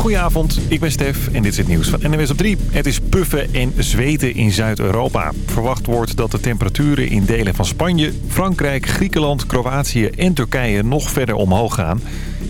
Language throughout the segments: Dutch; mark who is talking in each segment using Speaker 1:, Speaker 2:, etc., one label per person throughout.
Speaker 1: Goedenavond, ik ben Stef en dit is het nieuws van NWS op 3. Het is puffen en zweten in Zuid-Europa. Verwacht wordt dat de temperaturen in delen van Spanje, Frankrijk, Griekenland, Kroatië en Turkije nog verder omhoog gaan.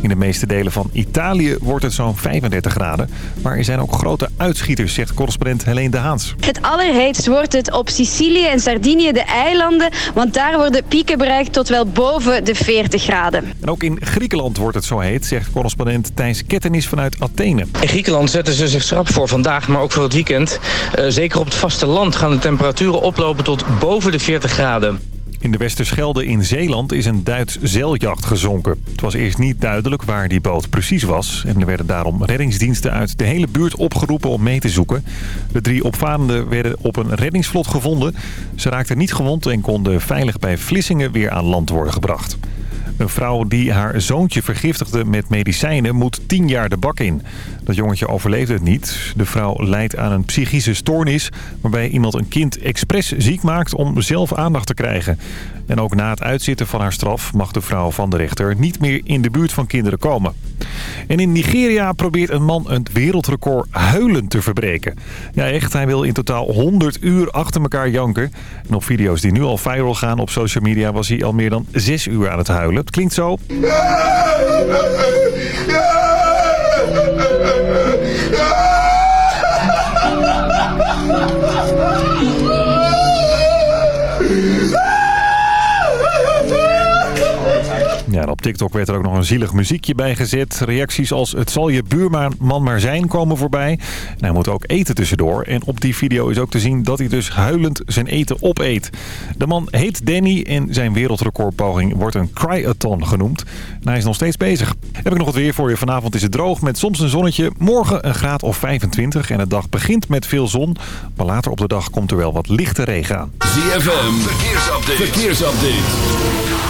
Speaker 1: In de meeste delen van Italië wordt het zo'n 35 graden. Maar er zijn ook grote uitschieters, zegt correspondent Helene de Haans.
Speaker 2: Het allerheetst wordt het op Sicilië en Sardinië, de eilanden. Want daar worden pieken bereikt tot wel boven de 40 graden.
Speaker 1: En ook in Griekenland wordt het zo heet, zegt correspondent Thijs Kettenis vanuit Athene.
Speaker 3: In Griekenland zetten ze zich schrap voor vandaag, maar ook voor het weekend. Uh, zeker op het vasteland gaan de temperaturen oplopen tot boven de 40 graden.
Speaker 1: In de Westerschelde in Zeeland is een Duits zeiljacht gezonken. Het was eerst niet duidelijk waar die boot precies was. En er werden daarom reddingsdiensten uit de hele buurt opgeroepen om mee te zoeken. De drie opvarenden werden op een reddingsvlot gevonden. Ze raakten niet gewond en konden veilig bij Vlissingen weer aan land worden gebracht. Een vrouw die haar zoontje vergiftigde met medicijnen moet 10 jaar de bak in. Dat jongetje overleefde het niet. De vrouw lijdt aan een psychische stoornis... waarbij iemand een kind expres ziek maakt om zelf aandacht te krijgen. En ook na het uitzitten van haar straf mag de vrouw van de rechter niet meer in de buurt van kinderen komen. En in Nigeria probeert een man een wereldrecord huilen te verbreken. Ja echt, hij wil in totaal 100 uur achter elkaar janken. En op video's die nu al viral gaan op social media was hij al meer dan 6 uur aan het huilen. Het klinkt zo. Op TikTok werd er ook nog een zielig muziekje bij gezet. Reacties als het zal je buurman maar zijn komen voorbij. En hij moet ook eten tussendoor. En op die video is ook te zien dat hij dus huilend zijn eten opeet. De man heet Danny en zijn wereldrecordpoging wordt een cry-a-thon genoemd. En hij is nog steeds bezig. Heb ik nog wat weer voor je. Vanavond is het droog met soms een zonnetje. Morgen een graad of 25 en de dag begint met veel zon. Maar later op de dag komt er wel wat lichte regen aan.
Speaker 4: ZFM, verkeersupdate. verkeersupdate.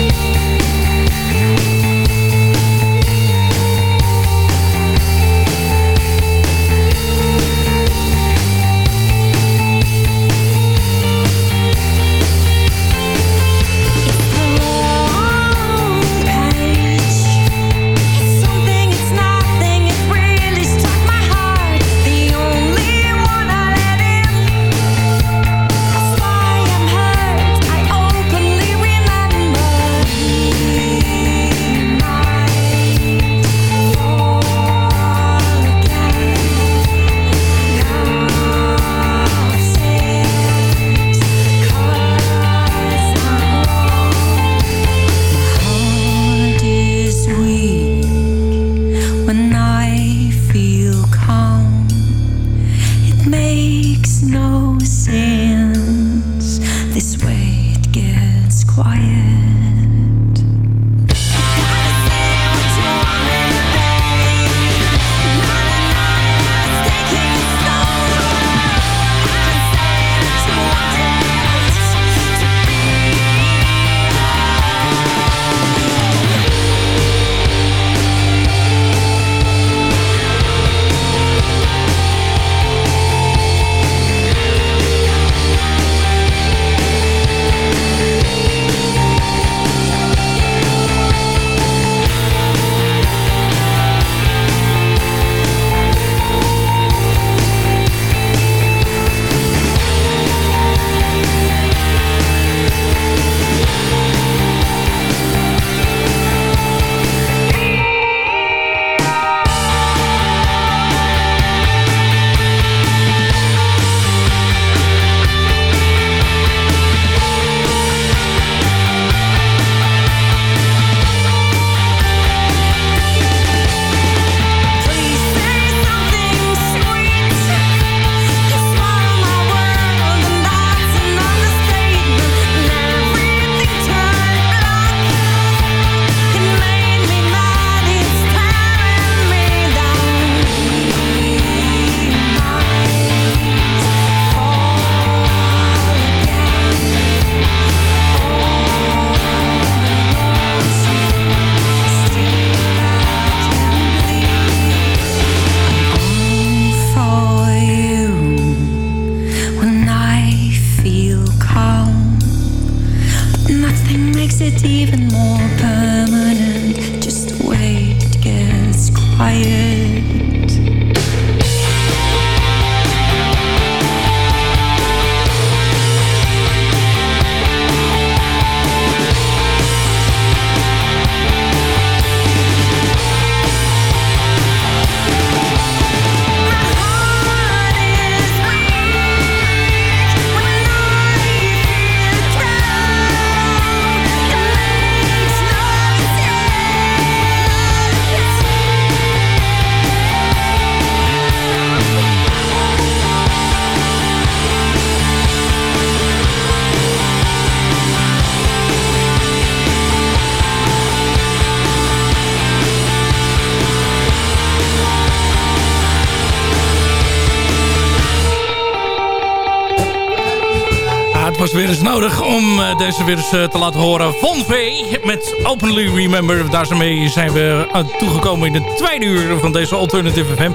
Speaker 5: Nodig om uh, deze weer eens uh, te laten horen. Von V met Openly Remember. Daarmee zijn we toegekomen in de tweede uur van deze Alternative FM.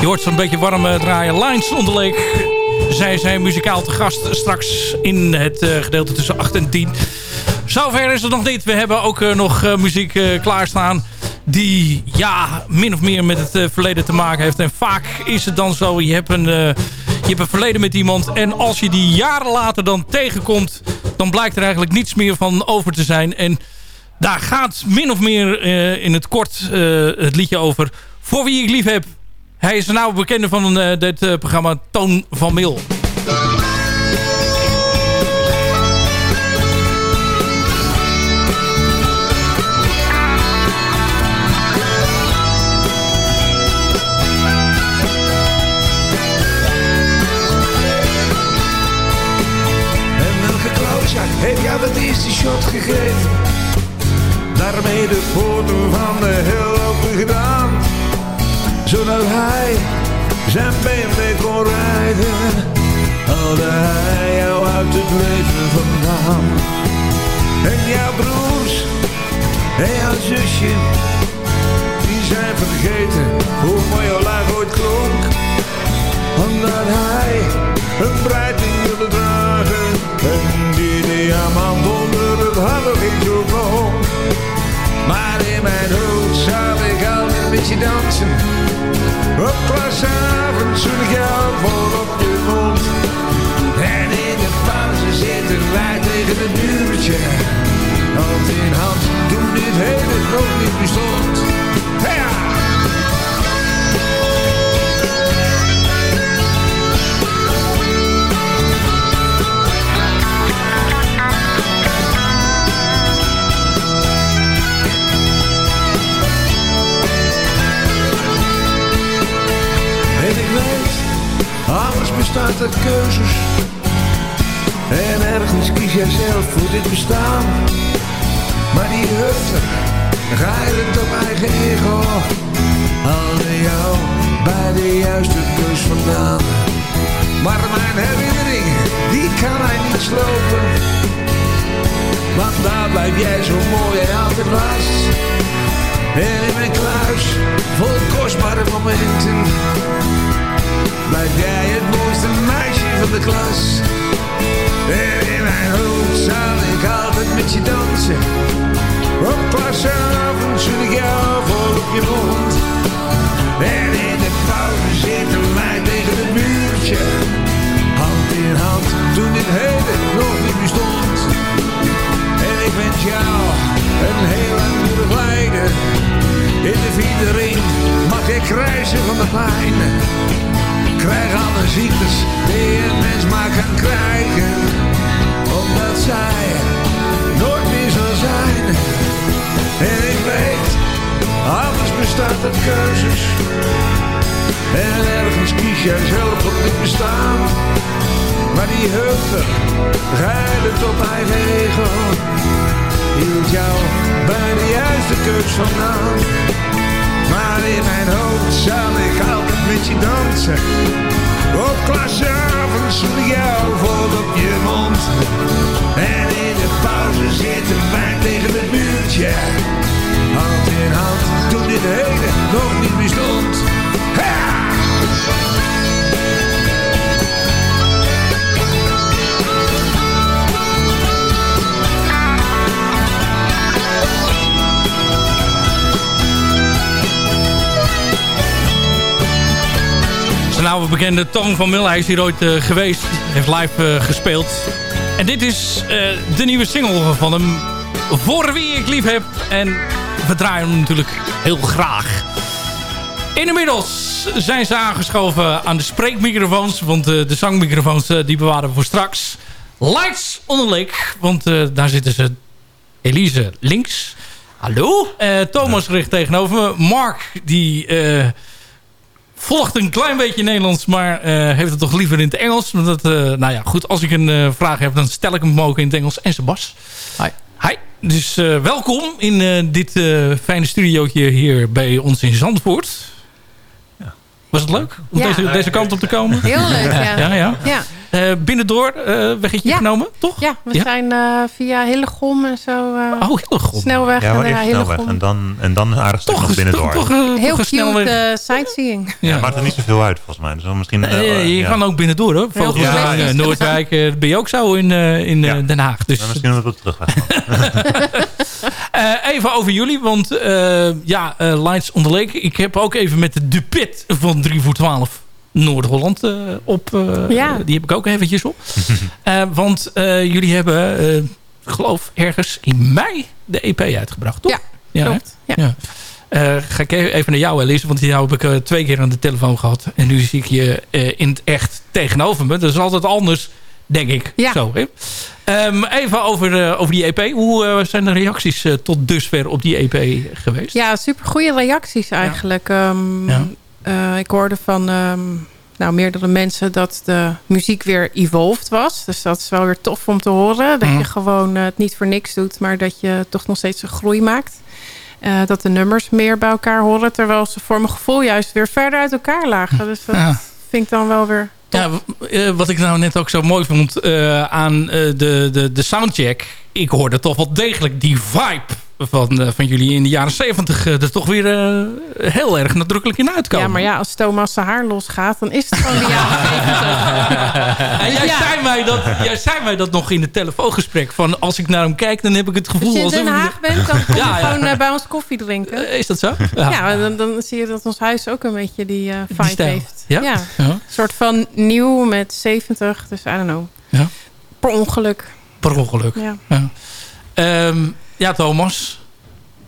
Speaker 5: Je hoort zo'n beetje warm draaien. Lines onderleek. Zij zijn muzikaal te gast straks in het gedeelte tussen 8 en 10. Zover is het nog niet. We hebben ook nog muziek klaarstaan die ja, min of meer met het verleden te maken heeft. En vaak is het dan zo, je hebt een je hebt een verleden met iemand. En als je die jaren later dan tegenkomt... dan blijkt er eigenlijk niets meer van over te zijn. En daar gaat min of meer uh, in het kort uh, het liedje over. Voor wie ik lief heb. Hij is nou bekende van uh, dit programma Toon van Mil.
Speaker 6: Jou dat eerste shot gegeven. Daarmee de poorten van de hel open gedaan. Zodat hij zijn BMW kon rijden. Haalde hij jou uit het leven vandaan. En jouw broers en jouw zusje. Die zijn vergeten hoe mooi jouw laag ooit klonk. Dansen. Zoen ik jou vol op je mond. En in de pauze zitten wij tegen het muurtje. Hand in hand, toen dit hele nog niet bestond. Ja! Bestaat uit keuzes. En ergens kies jij zelf voor dit bestaan. Maar die je het op eigen ego. Haalde jou bij de juiste keus vandaan. Maar mijn herinnering, die kan hij niet slopen. Want daar blijf jij zo mooi en altijd was. En in mijn kluis, vol kostbare momenten Blijf jij het mooiste meisje van de klas. En in mijn hoofd zal ik altijd met je dansen. Op klasavond zoen ik jou vol op je mond. En in de pauze zitten wij tegen het muurtje. Hand in hand toen dit hele nog niet bestond En ik wens jou een heel lang begeleiden In de vierde ring mag ik krijzen van de pijn krijg alle ziektes die een mens maar kan krijgen. Omdat zij nooit meer zal zijn. En ik weet, alles bestaat uit keuzes. En ergens kies jij zelf op dit bestaan. Maar die huchter, rijdt op eigen ego. Hield jou bij de juiste keus vandaan. Maar in mijn hoofd zal ik altijd met je dansen. Op klasavond zoen jou vol op je mond. En in de pauze zitten wij tegen het muurtje. Hand in hand, toen dit hele nog niet bestond. Ha!
Speaker 5: Oude bekende Toon van Mil. Hij is hier ooit eh, geweest. Heeft live eh, gespeeld. En dit is eh, de nieuwe single van hem. Voor wie ik lief heb. En we draaien hem natuurlijk heel graag. Inmiddels zijn ze aangeschoven aan de spreekmicrofoons. Want de zangmicrofoons die bewaren we voor straks. Lights on the Lake. Want daar zitten ze. Elise links. Hallo. Thomas richt tegenover me. Mark die volgt een klein beetje Nederlands, maar uh, heeft het toch liever in het Engels. Dat, uh, nou ja, goed, als ik een uh, vraag heb, dan stel ik hem ook in het Engels. En Sebas. Hi. Hi. Dus welkom in dit fijne studiootje hier bij ons in Zandvoort. Ja. Was het leuk om
Speaker 7: ja.
Speaker 5: deze, deze kant op te komen?
Speaker 7: Heel leuk, ja.
Speaker 5: ja, ja.
Speaker 7: ja.
Speaker 5: Uh, binnendoor uh, weggetje
Speaker 7: ja.
Speaker 5: genomen, toch?
Speaker 7: Ja, we zijn uh, via Hillegom en zo.
Speaker 5: oh, Hillegom.
Speaker 7: Snelweg
Speaker 8: ja,
Speaker 7: en.
Speaker 8: En dan, en dan een aardig stuk nog binnendoor.
Speaker 5: Toch,
Speaker 7: Heel cute sightseeing.
Speaker 8: Ja, maakt er niet zoveel uit volgens mij. Dus misschien,
Speaker 5: je
Speaker 8: ja.
Speaker 5: kan ook binnendoor hoor. Volgens ja, Noordwijk ben je ook zo in, in Den Haag. Dus.
Speaker 8: Ja, misschien dat we terug
Speaker 5: even over jullie, want ja, Lights on the Lake. Ik heb ook even met de Dupit van 3 voor 12 Noord-Holland uh, op. Uh,
Speaker 7: ja.
Speaker 5: Die heb ik ook eventjes op. uh, want jullie hebben, ik geloof ergens in mei de EP uitgebracht, toch?
Speaker 7: Ja, ja klopt. Ja.
Speaker 5: ja. ga ik even naar jou, Elise, want jou heb ik twee keer aan de telefoon gehad. En nu zie ik je in het echt tegenover me. Dat is altijd anders, denk ik.
Speaker 7: Ja.
Speaker 5: Zo, hè? Um, even over, over die EP. Hoe zijn de reacties tot dusver op die EP geweest?
Speaker 7: Ja, super goede reacties eigenlijk. Ja. Um, ja. Uh, ik hoorde van um, nou, meerdere mensen dat de muziek weer evolved was. Dus dat is wel weer tof om te horen. Dat mm. je gewoon uh, het niet voor niks doet, maar dat je toch nog steeds een groei maakt. Uh, dat de nummers meer bij elkaar horen, terwijl ze voor mijn gevoel juist weer verder uit elkaar lagen. Dus dat ja. vind ik dan wel weer
Speaker 5: ja, wat ik nou net ook zo mooi vond aan de, de, de soundcheck. Ik hoorde toch wel degelijk die vibe van, uh, van jullie in de jaren zeventig er toch weer heel erg nadrukkelijk in uitkomen.
Speaker 7: Ja, maar ja, als Thomas zijn haar losgaat, dan is het gewoon de jaren zeventig.
Speaker 5: en jij, ja. zei mij dat, jij zei mij dat nog in het telefoongesprek. Van als ik naar hem kijk, dan heb ik het gevoel...
Speaker 7: Als je in Den Haag bent, dan kom je ja, ja. gewoon bij ons koffie drinken.
Speaker 5: is dat zo?
Speaker 7: Ja, dan, dan, zie je dat ons huis ook een beetje die vibe
Speaker 5: die
Speaker 7: heeft.
Speaker 5: Ja?
Speaker 7: ja? Een soort van nieuw met 70, dus I don't know.
Speaker 5: Ja.
Speaker 7: Per ongeluk.
Speaker 5: Per ongeluk.
Speaker 7: Ja,
Speaker 5: ja. Um, ja Thomas.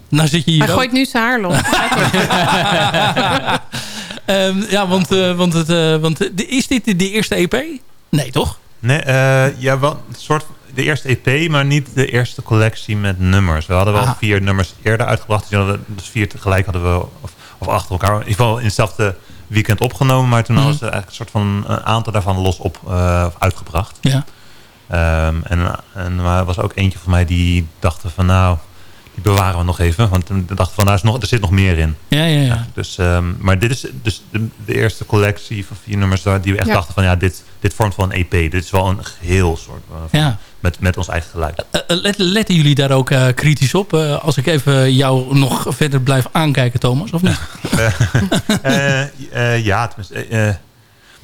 Speaker 5: Nou zit je hier
Speaker 7: Hij gooit nu zijn haar los.
Speaker 5: um, ja, want, uh, want, het, uh, want de, is dit de, de, eerste EP? Nee, toch?
Speaker 8: Nee, uh, ja, wel een soort de eerste EP, maar niet de eerste collectie met nummers. We hadden wel ah. vier nummers eerder uitgebracht. Dus vier tegelijk hadden we, of, of achter elkaar. In ieder geval in hetzelfde weekend opgenomen. Maar toen mm. hadden ze eigenlijk een soort van een aantal daarvan los op uh, uitgebracht.
Speaker 5: Ja.
Speaker 8: Um, en, en er was ook eentje van mij die dachten van nou, die bewaren we nog even. Want we dachten van nou, is nog, er zit nog meer in.
Speaker 5: Ja, ja, ja. ja
Speaker 8: dus, um, maar dit is dus de, de, eerste collectie van vier nummers die we echt ja. dachten van ja, dit, dit vormt wel een EP. Dit is wel een geheel soort uh, van,
Speaker 5: ja.
Speaker 8: met, met ons eigen geluid.
Speaker 5: Uh, let, letten jullie daar ook uh, kritisch op? als ik even jou nog verder blijf aankijken, Thomas, of niet?
Speaker 8: ja, tenminste.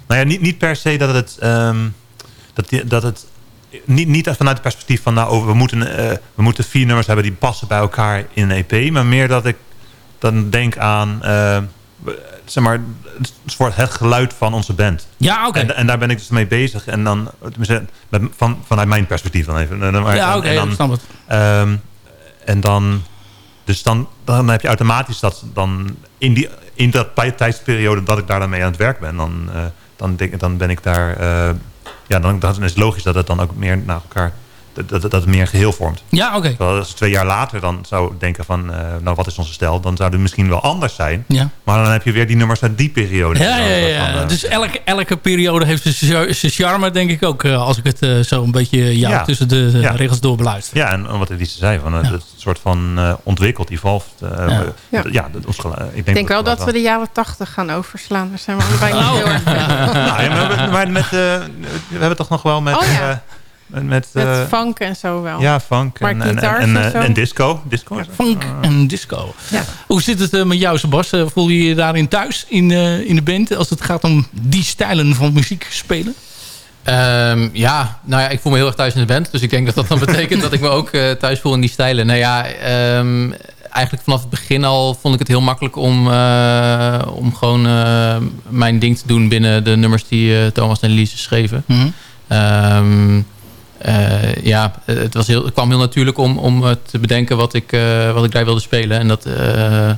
Speaker 8: nou ja, niet, niet per se dat het... Um, dat, die, dat het niet, niet vanuit het perspectief van... nou, we moeten, uh, we moeten vier nummers hebben die passen bij elkaar in een EP. Maar meer dat ik dan denk aan... Uh, zeg maar, het, het geluid van onze band.
Speaker 5: Ja, oké. Okay.
Speaker 8: En, en, daar ben ik dus mee bezig. En dan, van, vanuit mijn perspectief dan even. Maar,
Speaker 5: ja, oké, okay, snap het.
Speaker 8: Um, en dan... Dus dan, dan heb je automatisch dat dan in, die, in dat tijdsperiode dat ik daar dan mee aan het werk ben, dan, uh, dan, denk, dan ben ik daar ja, dan, dan is het logisch dat het dan ook meer naar elkaar dat, dat, dat het meer een geheel vormt.
Speaker 5: Ja, oké.
Speaker 8: Okay. Als twee jaar later dan zou denken van, uh, nou wat is onze stijl? Dan zou het misschien wel anders zijn.
Speaker 5: Ja.
Speaker 8: Maar dan heb je weer die nummers uit die periode.
Speaker 5: Ja, ja, ja. ja. Van, uh, dus elke, elke periode heeft zijn charme, denk ik ook. Uh, als ik het uh, zo een beetje ja, ja. tussen de, ja. regels door beluister.
Speaker 8: Ja, en wat Elise zei, van, het, het soort van ontwikkeld, evolved. ja, ja.
Speaker 7: ik denk, denk wel dat, dat we de jaren tachtig gaan overslaan. Daar zijn we allebei niet heel erg
Speaker 8: nou, maar, maar met, we hebben toch nog wel met...
Speaker 7: Oh, ja.
Speaker 8: Met,
Speaker 7: met uh, funk en zo wel.
Speaker 8: Ja, funk en, en, en, en, en, disco. disco
Speaker 5: ja, funk en disco. Ja. Hoe zit het uh, met jou, Sebas? Uh, voel je je daarin thuis in, in de band als het gaat om die stijlen van muziek spelen?
Speaker 9: Um, ja, nou ja, ik voel me heel erg thuis in de band. Dus ik denk dat dat dan betekent dat ik me ook thuis voel in die stijlen. Nou ja, um, eigenlijk vanaf het begin al vond ik het heel makkelijk om, eh, om gewoon eh, mijn ding te doen binnen de nummers die eh, Thomas en Elise schreven.
Speaker 10: Mhm.
Speaker 9: Ehm, eh, ja, het, was heel, het kwam heel natuurlijk om, om eh, te bedenken wat ik, eh, wat ik daar wilde spelen. En dat, eh,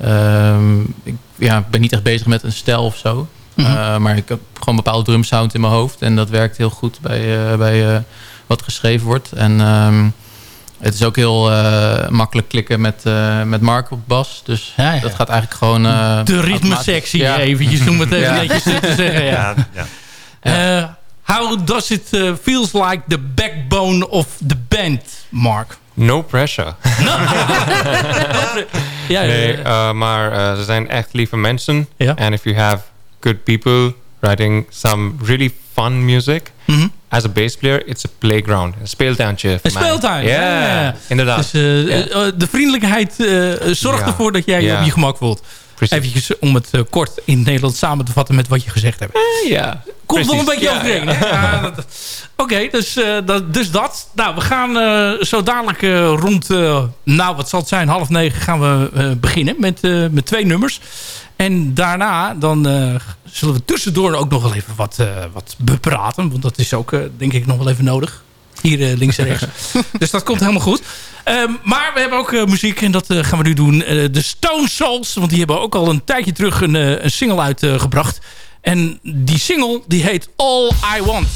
Speaker 9: ehm, ik ja, ben niet echt bezig met een stijl of zo.
Speaker 10: Mhm.
Speaker 9: Eh, maar ik heb gewoon een bepaalde drumsound in mijn hoofd. En dat werkt heel goed bij, eh, bij eh, wat geschreven wordt. En ehm, het is ook heel eh, makkelijk klikken met, eh, met Mark op bas. Dus dat gaat eigenlijk gewoon... eh,
Speaker 10: De ritmesectie.
Speaker 9: Ja.
Speaker 10: eventjes, om het even
Speaker 9: Ja.
Speaker 10: netjes te zeggen. Ja. How does it uh, feels like the backbone of the band, Mark?
Speaker 11: No pressure.
Speaker 10: Ja, ja,
Speaker 11: nee, eh, maar eh, ze zijn echt lieve mensen. And if you have good people writing some really fun music...
Speaker 10: Mhm.
Speaker 11: As a bass player, it's a playground. Een speeltuintje
Speaker 10: Een speeltuin.
Speaker 11: Ja, inderdaad.
Speaker 10: Dus eh, de vriendelijkheid zorgt ervoor dat jij je op je gemak voelt. Even om het eh, kort in het Nederlands samen te vatten met wat je gezegd hebt.
Speaker 11: ja.
Speaker 10: Komt wel een beetje
Speaker 11: Ja,
Speaker 10: overeen.
Speaker 11: ja.
Speaker 10: Oké, dus, eh, dat, dus dat. Nou, we gaan eh, zo dadelijk eh, rond, eh, nou wat zal het zijn, half negen gaan we eh, beginnen met, eh, met twee nummers. En daarna dan eh, zullen we tussendoor ook nog wel even wat, eh, wat bepraten. Want dat is ook eh, denk ik nog wel even nodig. Hier eh, links en rechts. dus dat komt helemaal goed. Ehm, maar we hebben ook eh, muziek en dat eh, gaan we nu doen. De Stone Souls, want die hebben ook al een tijdje terug een, een single uitgebracht. en die single die heet All I Want.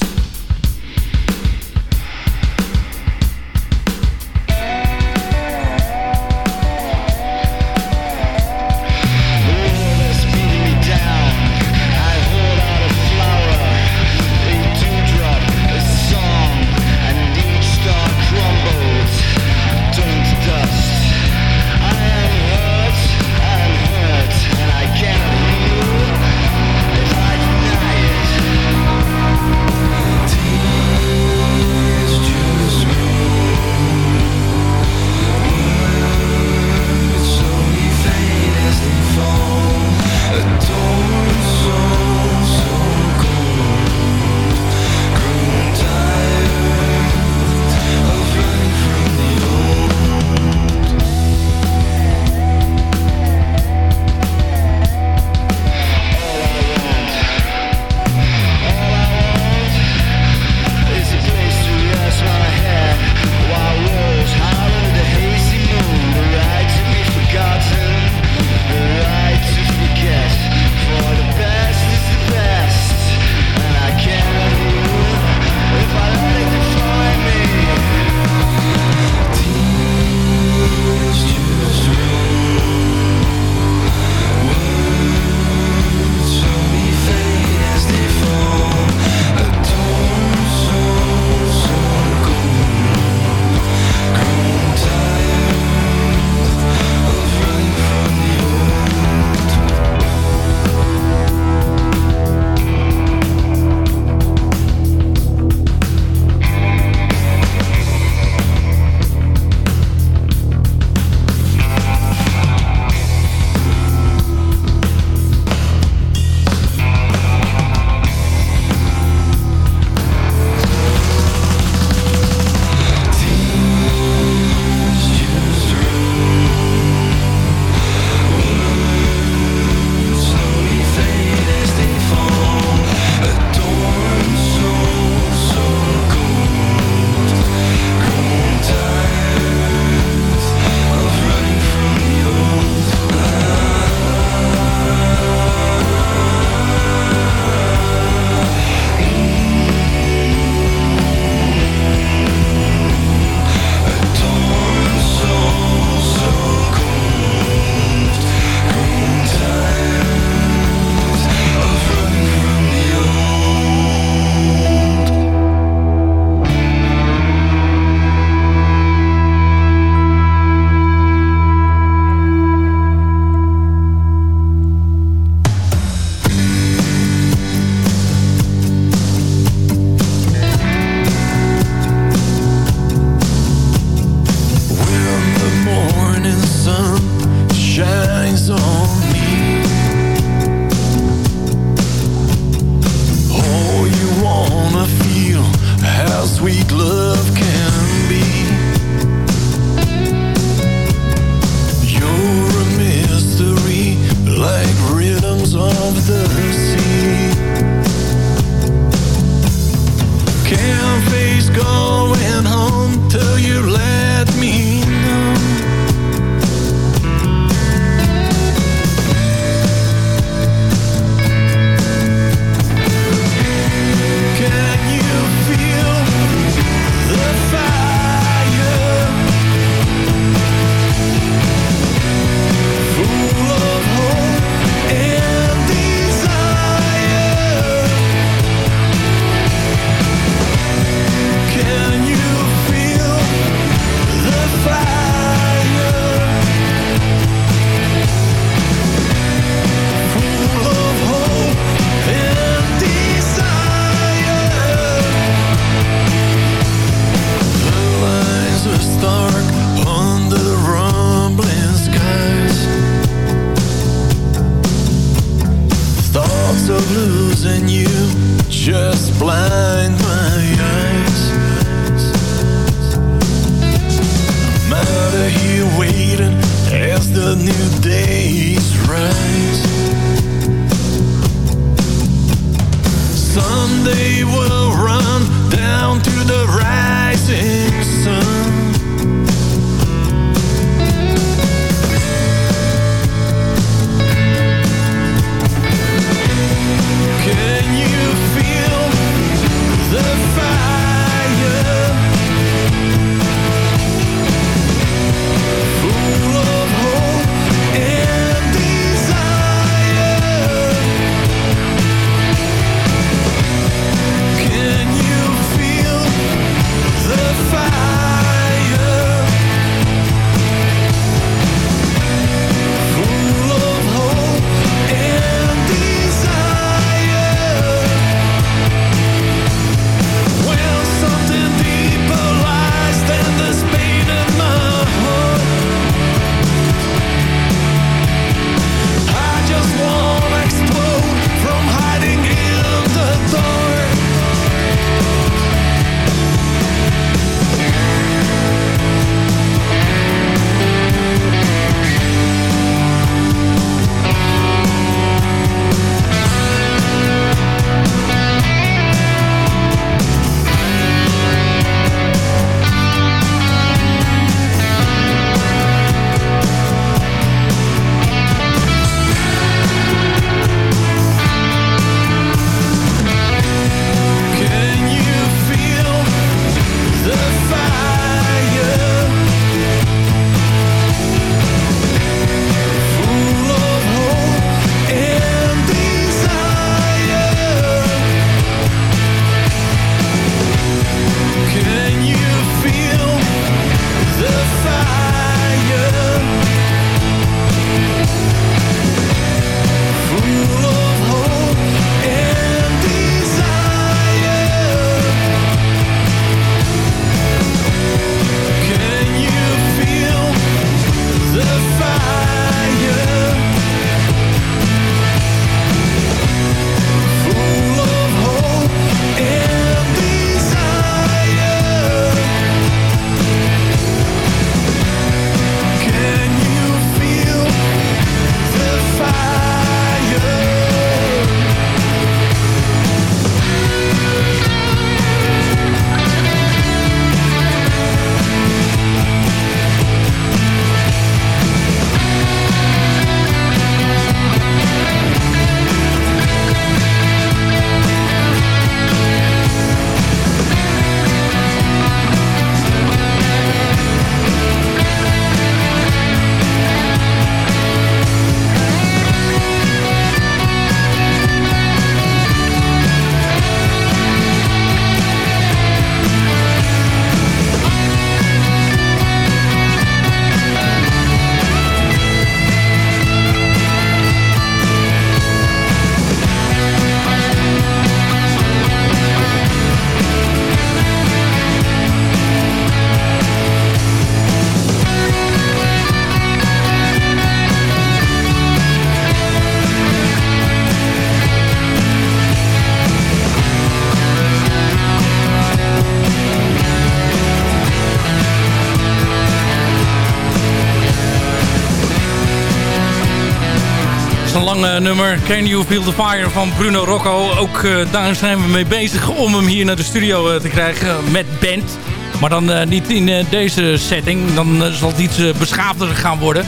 Speaker 5: Lang nummer. Can You Feel the Fire van Bruno Rocco. Ook daar zijn we mee bezig om hem hier naar de studio te krijgen met band. Maar dan niet in deze setting. Dan zal het iets beschaafder gaan worden.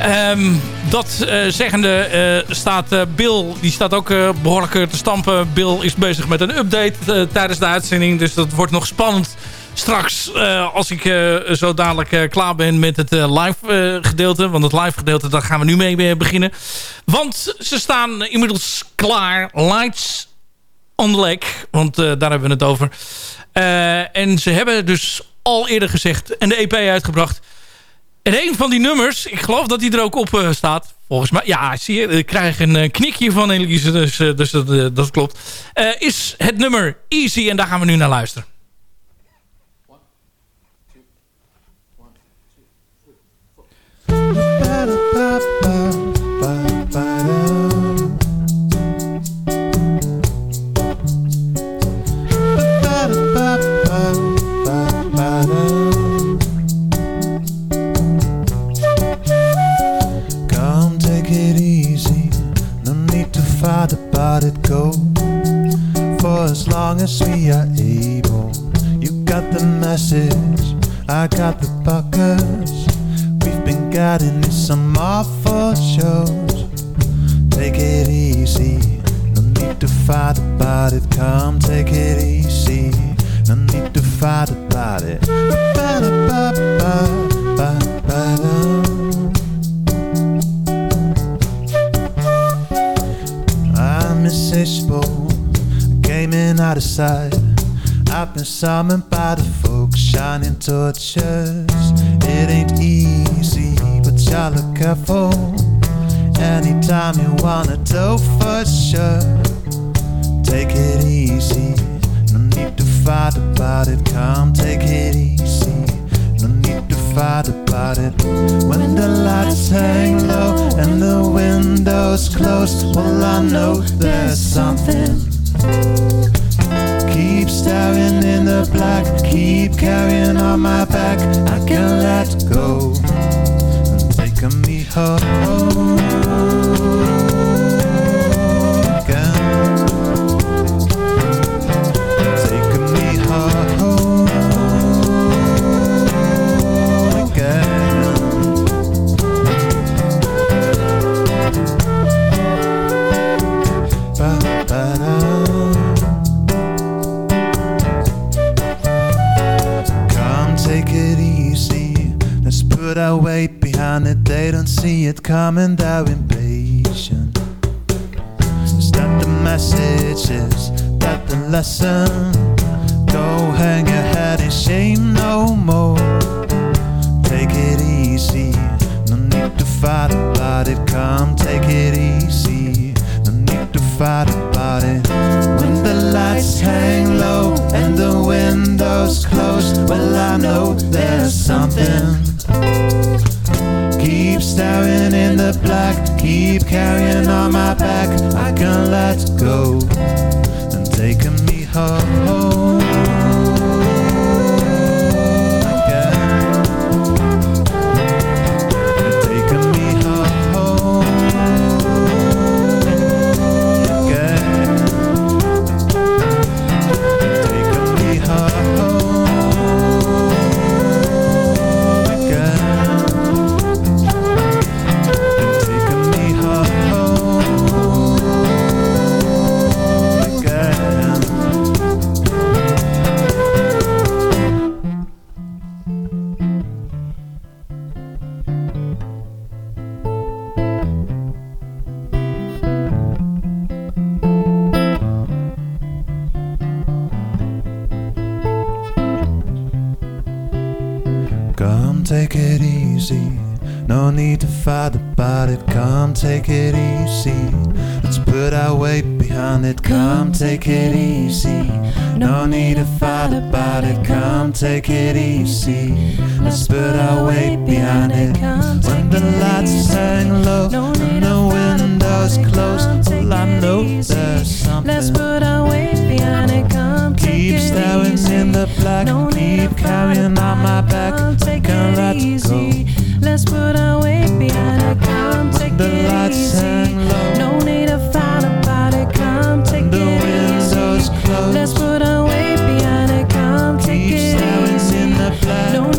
Speaker 5: Ehm, dat zeggende staat Bill, die staat ook behoorlijk te stampen. Bill is bezig met een update tijdens de uitzending. Dus dat wordt nog spannend straks uh, als ik uh, zo dadelijk uh, klaar ben met het live gedeelte. Want het live gedeelte, daar gaan we nu mee beginnen. Want ze staan inmiddels klaar. Lights on the lake. Want daar hebben we het over. en ze hebben dus al eerder gezegd en de EP uitgebracht. En een van die nummers, ik geloof dat die er ook op staat. Volgens mij, ja, zie je, ik krijg een knikje van Elise, dus, dus dat, dat klopt. is het nummer Easy en daar gaan we nu naar luisteren.
Speaker 12: and how impatient. Stop the messages, stop the lesson. Take it easy. Let's put our weight behind it. When the lights hang low and the windows close, well, I know there's something. Let's put our weight behind it. Come, keep staring in the black. Keep carrying on my back. Come, take it easy. Let's put our weight behind it. Come, take
Speaker 13: take
Speaker 12: The
Speaker 13: it
Speaker 12: lights
Speaker 13: easy.
Speaker 12: hang low. In the black.
Speaker 13: No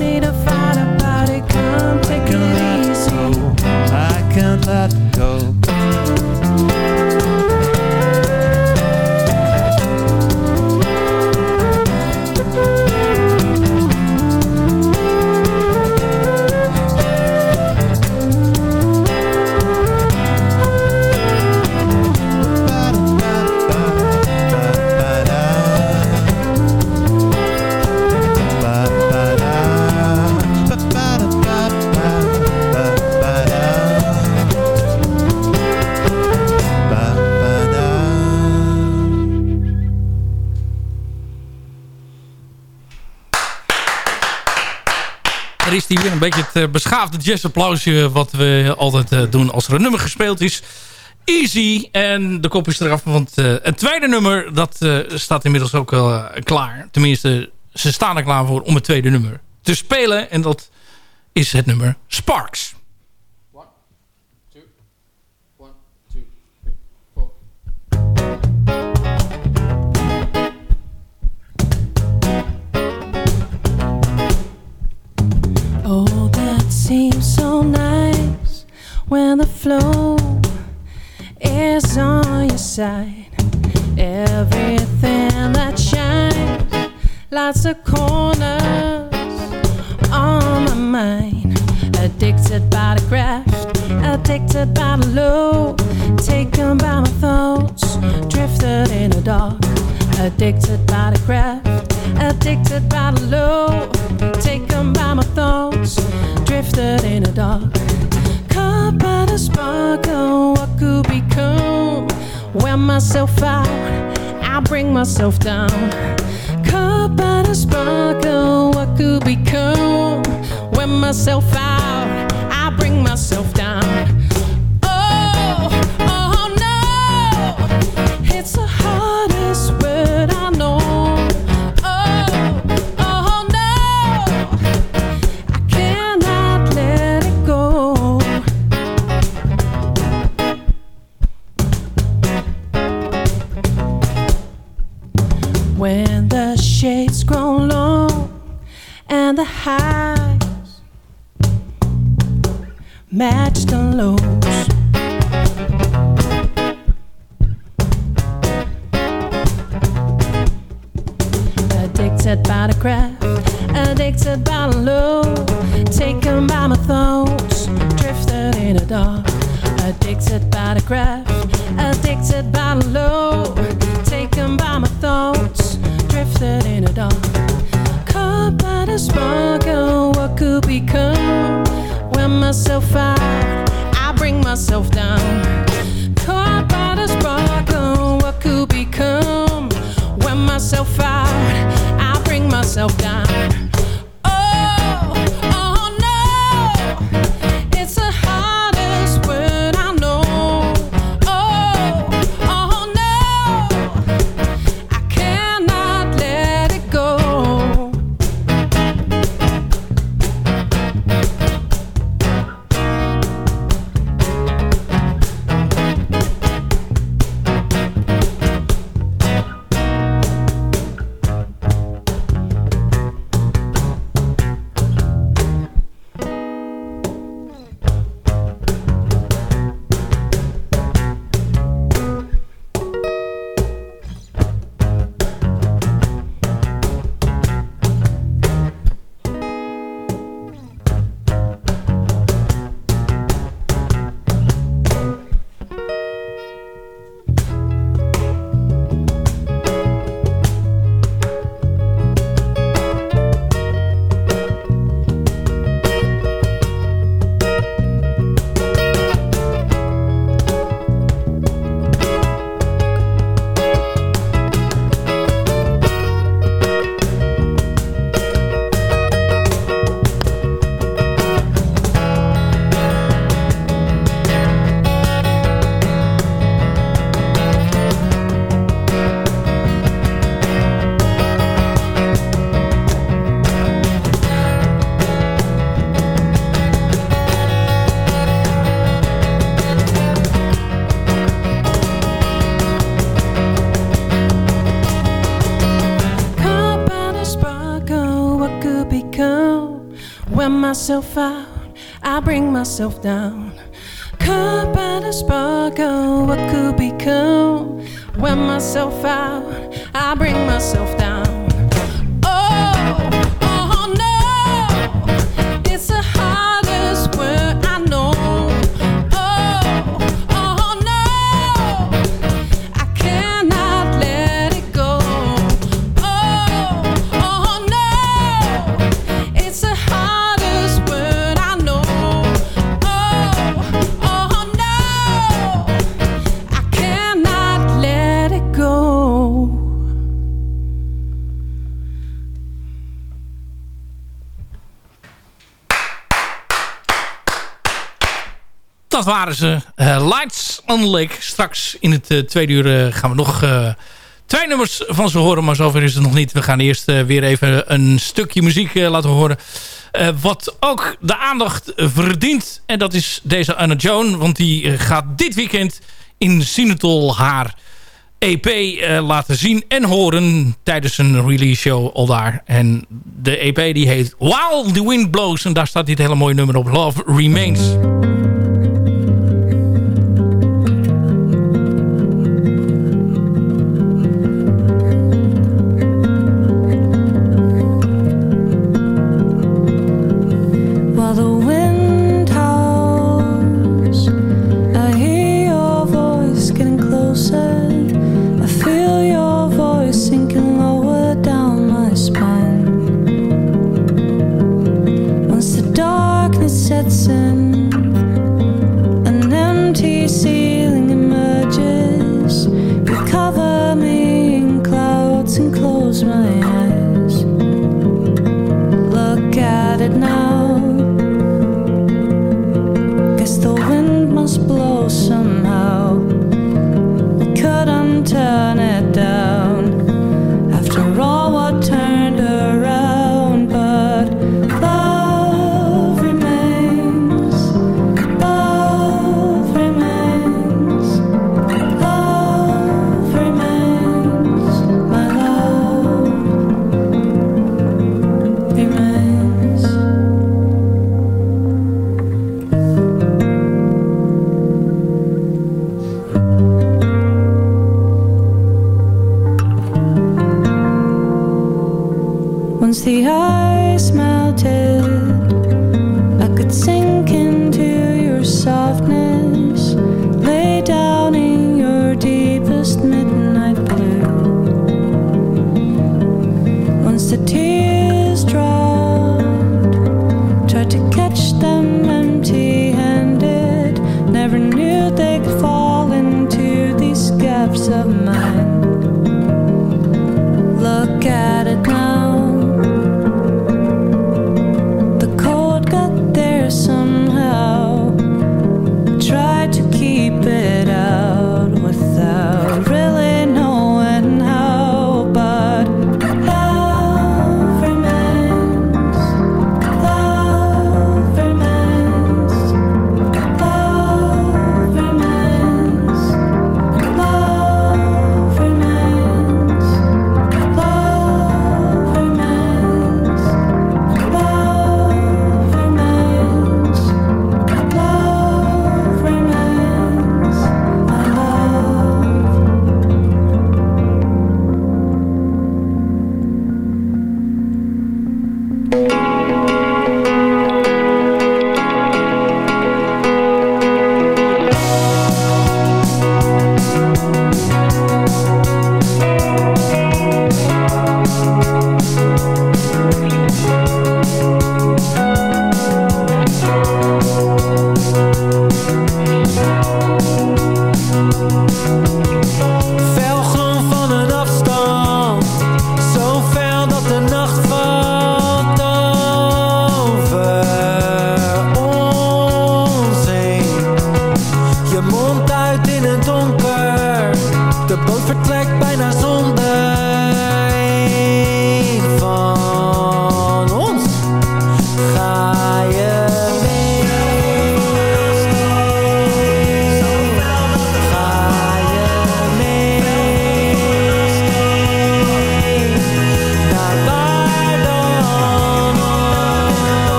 Speaker 5: Die weer een beetje het eh, beschaafde jazzapplausje... wat we altijd eh, doen als er een nummer gespeeld is. Easy. En de kop is eraf. Want eh, het tweede nummer, dat staat inmiddels ook wel klaar. Tenminste, ze staan er klaar voor om het tweede nummer te spelen. En dat is het nummer Sparks.
Speaker 13: Seems so nice when the flow is on your side. Everything that shines lights the corners on my mind. Addicted by the graft, addicted by the low, taken by my thoughts, drifted in the dark. Addicted by the craft, addicted by the low, taken by my thoughts, drifted in the dark. Caught by the sparkle, what could become? Wear myself out, I bring myself down. Caught by the sparkle, what could become? Wear myself out, I bring myself myself out, I bring myself down. Caught by the sparkle, oh, what could become. Wear myself out, I bring myself down.
Speaker 5: Dat waren ze. Eh, Lights on Lake. Straks in het eh, tweede uur eh, gaan we nog twee nummers van ze horen. Maar zover is het nog niet. We gaan eerst weer even een stukje muziek laten horen. Wat ook de aandacht verdient. En dat is deze Anna Joan. Want die gaat dit weekend in Sinatol haar EP laten zien en horen tijdens een release show al daar. En de EP die heet While the Wind Blows. En daar staat dit hele mooie nummer op. Love Remains.
Speaker 14: Look at it now.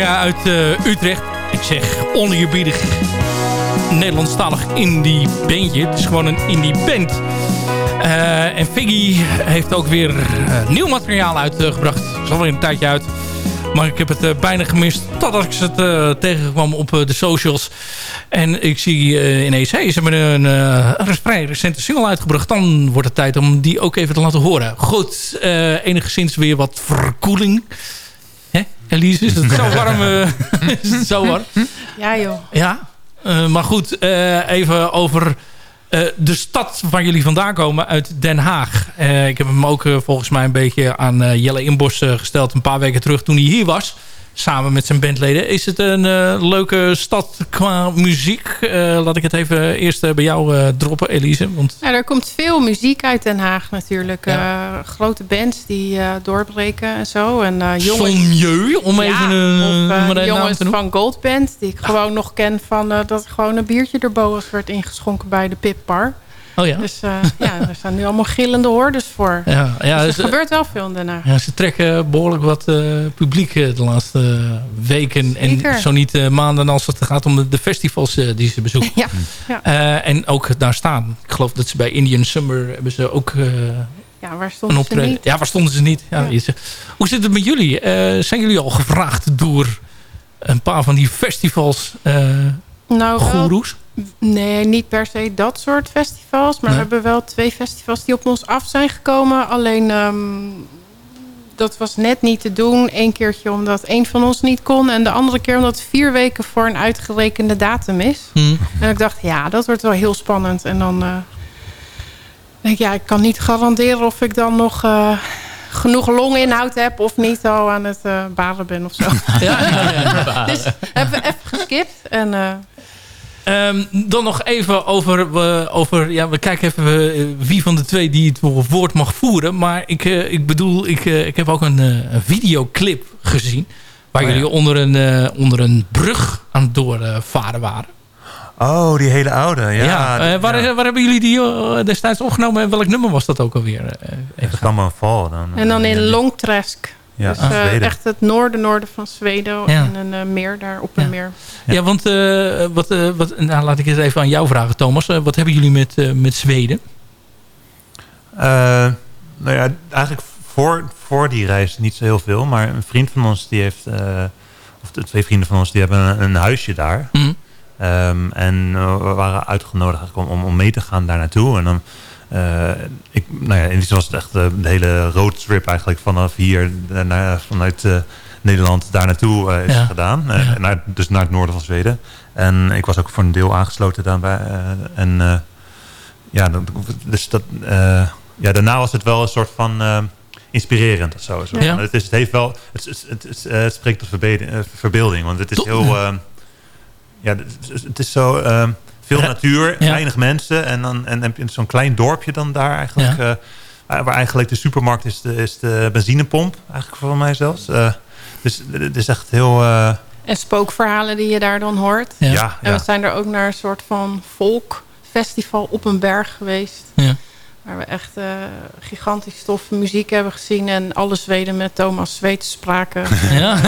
Speaker 5: Uit eh, Utrecht. Ik zeg oneerbiedig Nederlandstalig indie bandje. Het is gewoon een indie band. Eh, en Figgy heeft ook weer eh, nieuw materiaal uitgebracht. Het is alweer een tijdje uit. Maar ik heb het bijna gemist totdat ik eh, tegenkwam op de socials. En ik zie ineens, hey, ze hebben een, recente single uitgebracht. Dan wordt het tijd om die ook even te laten horen. Goed, enigszins weer wat verkoeling. Elise, is het zo warm? eh, is het zo warm?
Speaker 7: Ja joh.
Speaker 5: Ja, eh, maar goed, eh, even over de stad waar jullie vandaan komen, uit Den Haag. Ik heb hem ook volgens mij een beetje aan Jelle Inbos gesteld een paar weken terug toen hij hier was. Samen met zijn bandleden. Is het een eh, leuke stad qua muziek? Eh, laat ik het even eerst eh, bij jou droppen, Elise. Want
Speaker 7: Ja, er komt veel muziek uit Den Haag natuurlijk. Grote bands die doorbreken en zo. En jongens,
Speaker 5: Sonjeu, om even een
Speaker 7: of, jongens
Speaker 5: te
Speaker 7: van Gold Band, die ik gewoon nog ken van dat gewoon een biertje erboven werd ingeschonken bij de Pip Bar.
Speaker 5: Oh ja?
Speaker 7: Dus eh, ja, er staan nu allemaal gillende hordes voor.
Speaker 5: Ja, ja,
Speaker 7: dus
Speaker 5: dus,
Speaker 7: er
Speaker 5: eh,
Speaker 7: gebeurt wel veel in Den Haag.
Speaker 5: Ja, ze trekken behoorlijk wat eh, publiek de laatste weken.
Speaker 7: Zeker.
Speaker 5: En zo niet maanden als het gaat om de, festivals die ze bezoeken.
Speaker 7: Ja, ja.
Speaker 5: En ook daar staan. Ik geloof dat ze bij Indian Summer hebben ze ook
Speaker 7: ja, waar
Speaker 5: een
Speaker 7: stonden ze niet?
Speaker 5: Ja, waar stonden ze niet? Ja, Hoe zit het met jullie? Zijn jullie al gevraagd door een paar van die festivals eh
Speaker 7: Nou,
Speaker 5: goeroes?
Speaker 7: Nee, niet per se dat soort festivals. Maar
Speaker 5: Nee.
Speaker 7: we hebben wel twee festivals die op ons af zijn gekomen. Alleen ehm, dat was net niet te doen. Eén keertje omdat één van ons niet kon. En de andere keer omdat het vier weken voor een uitgerekende datum is.
Speaker 5: Hm.
Speaker 7: En ik dacht, ja, dat wordt wel heel spannend. En dan eh, denk ik, ja, ik kan niet garanderen of ik dan nog... eh, genoeg longinhoud heb of niet al aan het eh baren ben of zo. dus hebben we even geskipt. En, eh,
Speaker 5: Ehm, dan nog even over, over ja, we kijken even eh, wie van de twee die het woord mag voeren. Maar ik, eh, ik bedoel, ik, eh, ik heb ook een, eh, een videoclip gezien. Waar
Speaker 8: Oh, ja.
Speaker 5: jullie onder, een, eh, onder een brug aan het doorvaren waren.
Speaker 8: Oh, die hele oude. Ja,
Speaker 5: Ja, eh, waar, waar hebben jullie die destijds opgenomen en welk nummer was dat ook alweer? Eh,
Speaker 8: Even dan maar val. Dan,
Speaker 7: En dan in Longtresk.
Speaker 8: Ja,
Speaker 7: dus
Speaker 8: ah,
Speaker 7: eh, echt het noorden, noorden van Zweden.
Speaker 5: Ja.
Speaker 7: En een eh, meer daar op een meer.
Speaker 5: Ja, want eh, wat, eh, wat, nou, laat ik het even aan jou vragen, Thomas. Wat hebben jullie met, eh, met Zweden?
Speaker 8: Eh, nou ja, eigenlijk voor, voor die reis niet zo heel veel. Maar een vriend van ons die heeft... eh, of de twee vrienden van ons die hebben een, een huisje daar.
Speaker 5: Mhm.
Speaker 8: Ehm, en we waren uitgenodigd om, om mee te gaan daar naartoe. En dan... eh, ik, nou ja, in die zin was het echt eh, de hele roadtrip eigenlijk vanaf hier eh, naar, vanuit eh, Nederland daar naartoe eh, is
Speaker 5: Ja.
Speaker 8: gedaan. Eh, naar, dus naar het noorden van Zweden. En ik was ook voor een deel aangesloten daarbij. eh, en eh, ja, dus dat, eh, ja, daarna was het wel een soort van eh, inspirerend of zo. Een
Speaker 5: Ja.
Speaker 8: Het, is, het, heeft wel, het, het, het, het, eh, spreekt tot eh, verbeelding. Want het is heel... eh, ja, het is- zo... eh, veel natuur,
Speaker 5: Ja.
Speaker 8: weinig mensen. En dan en heb je zo'n klein dorpje dan daar eigenlijk.
Speaker 5: Ja.
Speaker 8: eh, waar eigenlijk de supermarkt is de, is de benzinepomp. Eigenlijk voor mij zelfs. Eh, dus het is echt heel... eh,
Speaker 7: En spookverhalen die je daar dan hoort.
Speaker 8: Ja. Ja,
Speaker 7: En
Speaker 8: ja.
Speaker 7: we zijn er ook naar een soort van folkfestival op een berg geweest.
Speaker 5: Ja.
Speaker 7: Waar we echt eh, gigantisch toffe muziek hebben gezien. En alle Zweden met Thomas Zweeds spraken.
Speaker 5: Ja.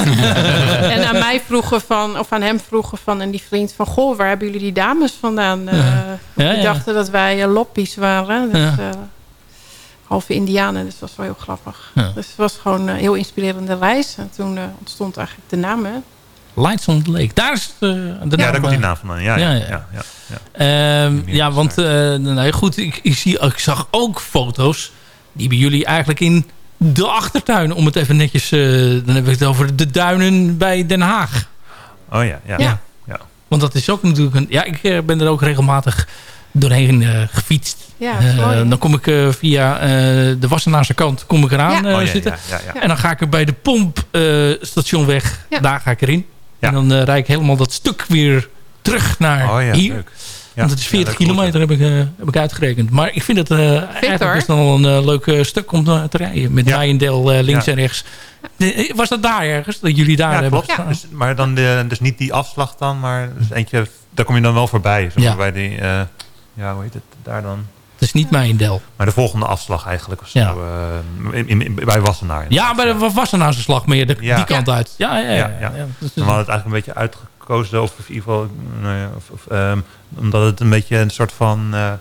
Speaker 7: en aan mij vroegen van, of aan hem vroegen van, en die vriend van, goh, waar hebben jullie die dames vandaan? Eh
Speaker 5: Ja. Ja,
Speaker 7: die
Speaker 5: ja.
Speaker 7: dachten dat wij eh, loppies waren. Dus,
Speaker 5: Ja.
Speaker 7: eh, halve indianen, dus dat was wel heel grappig.
Speaker 5: Ja.
Speaker 7: Dus het was gewoon een heel inspirerende reis. En toen eh, ontstond eigenlijk de naam, hè?
Speaker 5: Lights on the Lake. Daar is eh, de naam.
Speaker 8: ja, daar komt die
Speaker 5: eh,
Speaker 8: naam vandaan. Ja, ja, ja. ja, ja.
Speaker 5: Ehm, ja, want eh, nee, goed, ik, ik, zie, ik zag ook foto's die bij jullie eigenlijk in de achtertuin, om het even netjes, eh, dan heb ik het over de duinen bij Den Haag.
Speaker 8: Oh ja, ja.
Speaker 5: Ja.
Speaker 8: ja.
Speaker 5: Want dat is ook natuurlijk een, ja, ik eh, ben er ook regelmatig doorheen eh, gefietst.
Speaker 7: Ja,
Speaker 5: dan kom ik eh, via eh, de Wassenaarse kant kom ik eraan
Speaker 7: Ja.
Speaker 5: eh,
Speaker 8: Oh, ja,
Speaker 5: zitten.
Speaker 8: ja, ja, ja.
Speaker 5: En dan ga ik er bij de pompstation weg.
Speaker 7: Ja.
Speaker 5: Daar ga ik erin.
Speaker 8: Ja.
Speaker 5: En dan rijd ik helemaal dat stuk weer terug naar
Speaker 8: Oh ja,
Speaker 5: hier.
Speaker 8: leuk. Ja,
Speaker 5: Want het is
Speaker 8: ja,
Speaker 5: 40
Speaker 8: dat klopt,
Speaker 5: kilometer heb ik, eh, heb ik uitgerekend. Maar ik vind het eh eigenlijk
Speaker 7: hoor.
Speaker 5: best wel een eh, leuk stuk om te rijden. Met
Speaker 8: Ja.
Speaker 5: Nijendel links
Speaker 8: Ja.
Speaker 5: en rechts. Was dat daar ergens? Dat jullie daar
Speaker 8: Ja,
Speaker 5: hebben
Speaker 8: klopt.
Speaker 5: gestaan?
Speaker 8: Dus, maar dan de, dus niet die afslag dan, maar dus eentje, daar kom je dan wel voorbij. Zeg maar,
Speaker 5: Ja.
Speaker 8: Bij die, eh, ja, hoe heet het daar dan?
Speaker 5: Het is niet Meijendel.
Speaker 8: Maar de volgende afslag eigenlijk. Of zo,
Speaker 5: Ja.
Speaker 8: eh, in, in- bij Wassenaar.
Speaker 5: Ja, bij de Wassenaarse slag meer de,
Speaker 8: Ja.
Speaker 5: die kant uit. Ja, ja, ja.
Speaker 8: Ja, ja.
Speaker 5: ja. Dus-
Speaker 8: We hadden het eigenlijk een beetje uitgekozen, of in ieder geval, nou ja, of, of, ehm, omdat het een beetje een soort van eh,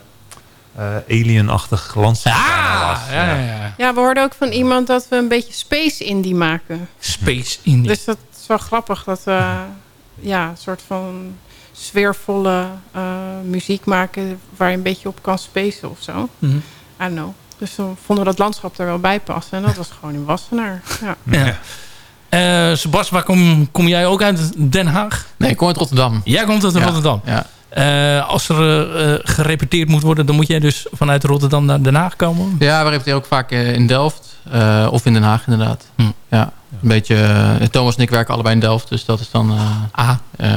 Speaker 8: eh, alien-achtig landschap bijna was.
Speaker 5: ja, ja, ja.
Speaker 7: Ja, we hoorden ook van iemand dat we een beetje space indie maken.
Speaker 5: Space indie.
Speaker 7: Dus dat is wel grappig dat we ja, een soort van sfeervolle eh, muziek maken waar je een beetje op kan spacen of zo.
Speaker 5: Mhm.
Speaker 7: I don't know. Dus toen vonden we dat landschap er wel bij passen. En dat was gewoon in Wassenaar. Ja.
Speaker 5: Eh, Sebas, waar kom, kom jij ook uit? Den Haag?
Speaker 9: Nee, ik kom uit Rotterdam.
Speaker 5: Jij komt uit
Speaker 9: Ja,
Speaker 5: Rotterdam.
Speaker 9: Ja.
Speaker 5: Eh, als er eh, gerepeteerd moet worden, dan moet jij dus vanuit Rotterdam naar Den Haag komen?
Speaker 9: Ja, we repeteren ook vaak in Delft. of in Den Haag inderdaad.
Speaker 5: Hm.
Speaker 9: Ja, een beetje... Thomas en ik werken allebei in Delft. Dus dat is dan...
Speaker 5: Ah,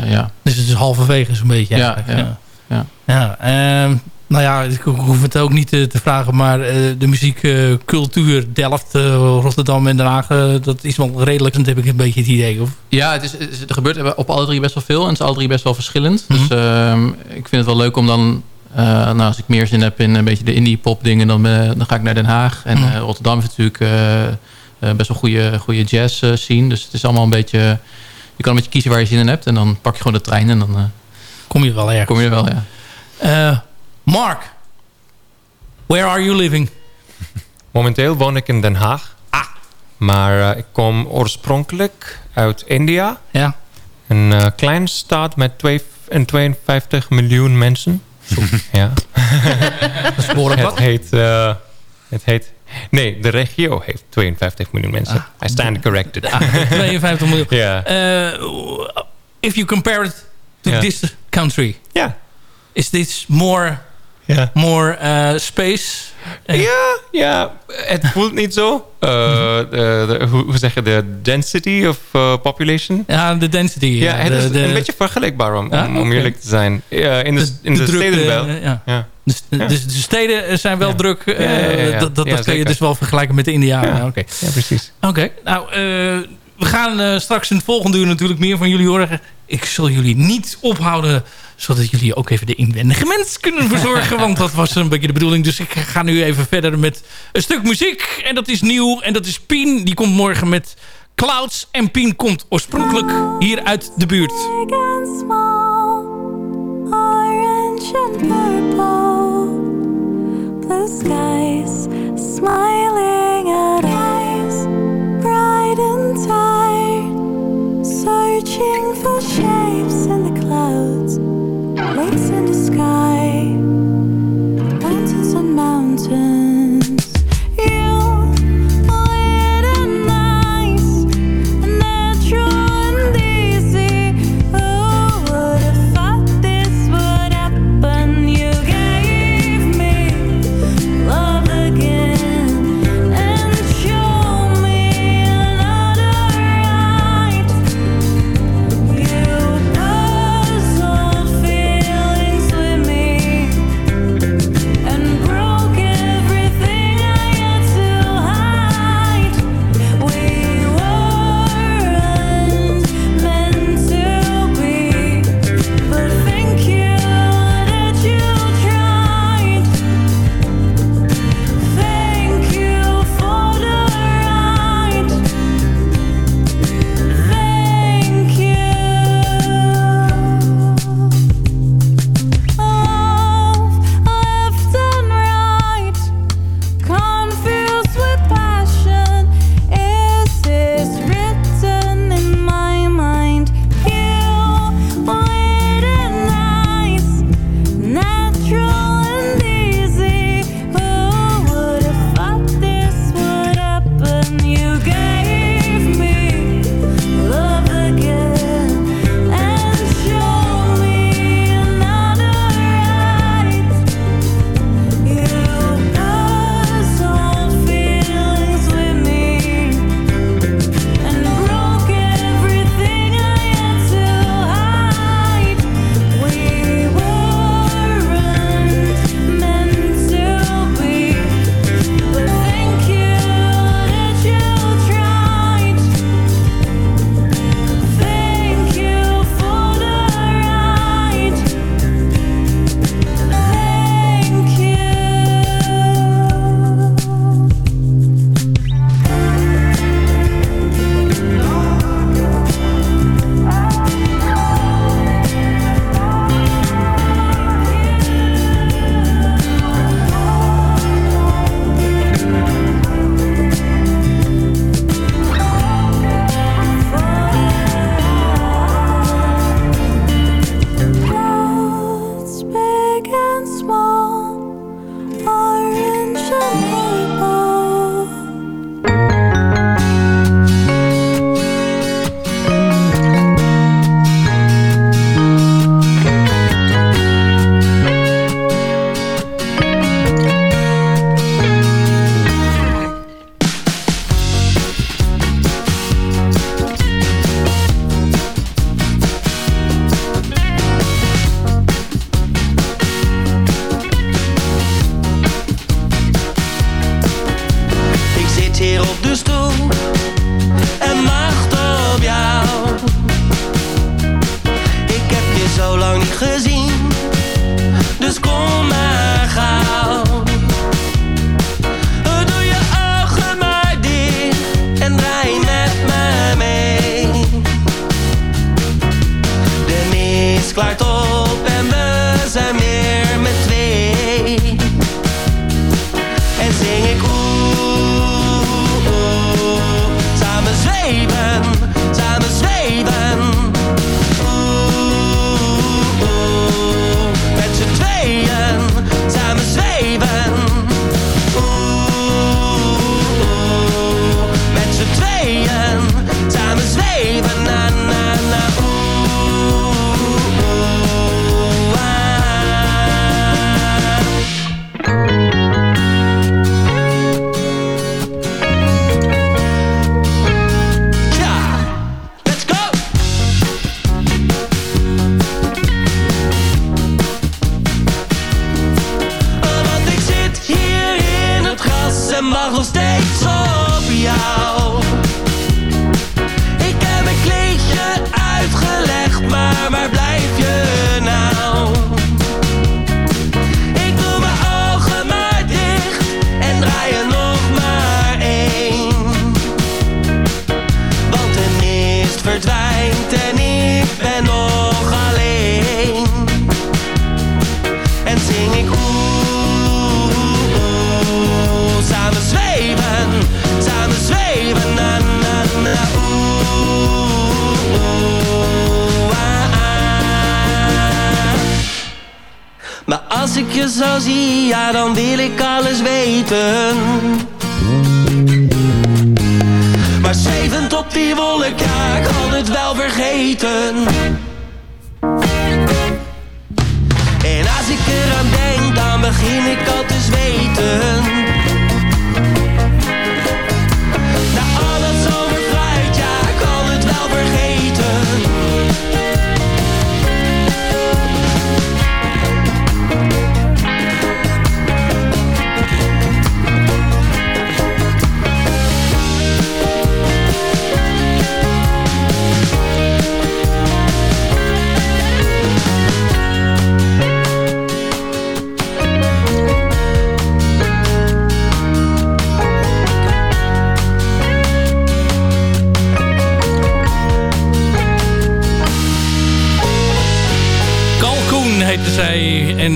Speaker 9: ja.
Speaker 5: dus het is halverwege zo'n beetje.
Speaker 9: Ja, ja,
Speaker 5: ja. Ja, ehm, nou ja, ik hoef het ook niet te, te vragen, maar eh, de muziekcultuur Delft, eh, Rotterdam en Den Haag, eh, dat is wel redelijk, dat heb ik een beetje het idee. Of?
Speaker 9: Ja, het is, er gebeurt op alle drie best wel veel. En het is alle drie best wel verschillend.
Speaker 5: Mhm.
Speaker 9: Dus ehm, ik vind het wel leuk om dan... eh, nou, als ik meer zin heb in een beetje de indie pop dingen... dan, eh, dan ga ik naar Den Haag. En eh, Rotterdam is natuurlijk eh, eh, best wel goede, goede jazz eh, scene. Dus het is allemaal een beetje... Je kan een beetje kiezen waar je zin in hebt. En dan pak je gewoon de trein en dan eh,
Speaker 5: Kom je wel ergens.
Speaker 9: kom je wel, ja.
Speaker 5: Eh, Mark, where are you living?
Speaker 11: Momenteel woon ik in Den Haag. Maar eh, ik kom oorspronkelijk uit India.
Speaker 5: Ja.
Speaker 11: Een eh, kleine staat met twee, en 52 miljoen mensen. ja.
Speaker 5: Dat is behoorlijk
Speaker 11: het heet, eh, het heet... Nee, de regio heeft 52 miljoen mensen. I stand corrected.
Speaker 5: Ah, 52 miljoen.
Speaker 11: Ja.
Speaker 5: If you compare it to this country, is this more,
Speaker 11: Ja.
Speaker 5: more eh, space? Eh,
Speaker 11: Ja, ja, het voelt niet zo. Eh, de, de- hoe, zeg je, de density of population?
Speaker 5: Ja, de density.
Speaker 11: Ja, het
Speaker 5: de-
Speaker 11: is
Speaker 5: de-
Speaker 11: een beetje vergelijkbaar om,
Speaker 5: Ja,
Speaker 11: om, eerlijk te zijn. Ja, in de,
Speaker 5: De-
Speaker 11: in de, steden wel.
Speaker 5: eh, ja.
Speaker 11: Ja.
Speaker 5: Dus, dus de steden zijn wel druk. eh,
Speaker 11: Ja, ja, ja, ja.
Speaker 5: Dat, dat, kun je dus wel vergelijken met de Indianen.
Speaker 11: Ja.
Speaker 5: Oké,
Speaker 11: ja, precies.
Speaker 5: Oké, nou, eh, we gaan eh, straks in het volgende uur natuurlijk meer van jullie horen. Ik zal jullie niet ophouden, zodat jullie ook even de inwendige mens kunnen verzorgen. want dat was een beetje de bedoeling. Dus ik ga nu even verder met een stuk muziek. En dat is nieuw. En dat is Pien. Die komt morgen met Clouds. En Pien komt oorspronkelijk hier uit de buurt.
Speaker 14: Big and small, orange and purple, blue skies, smiling at eyes, searching for shapes in the clouds, lakes in the sky,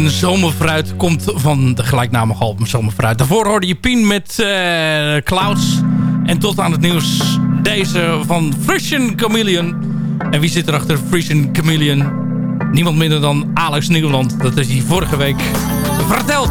Speaker 15: En Zomerfruit
Speaker 5: komt van de gelijknamige album Zomerfruit. Daarvoor hoorde je Pien met uh, Clouds. En tot aan het nieuws deze van Frisian Chameleon. En wie zit er achter Frisian Chameleon? Niemand minder dan Alex Nieuwland. Dat is hij vorige week verteld.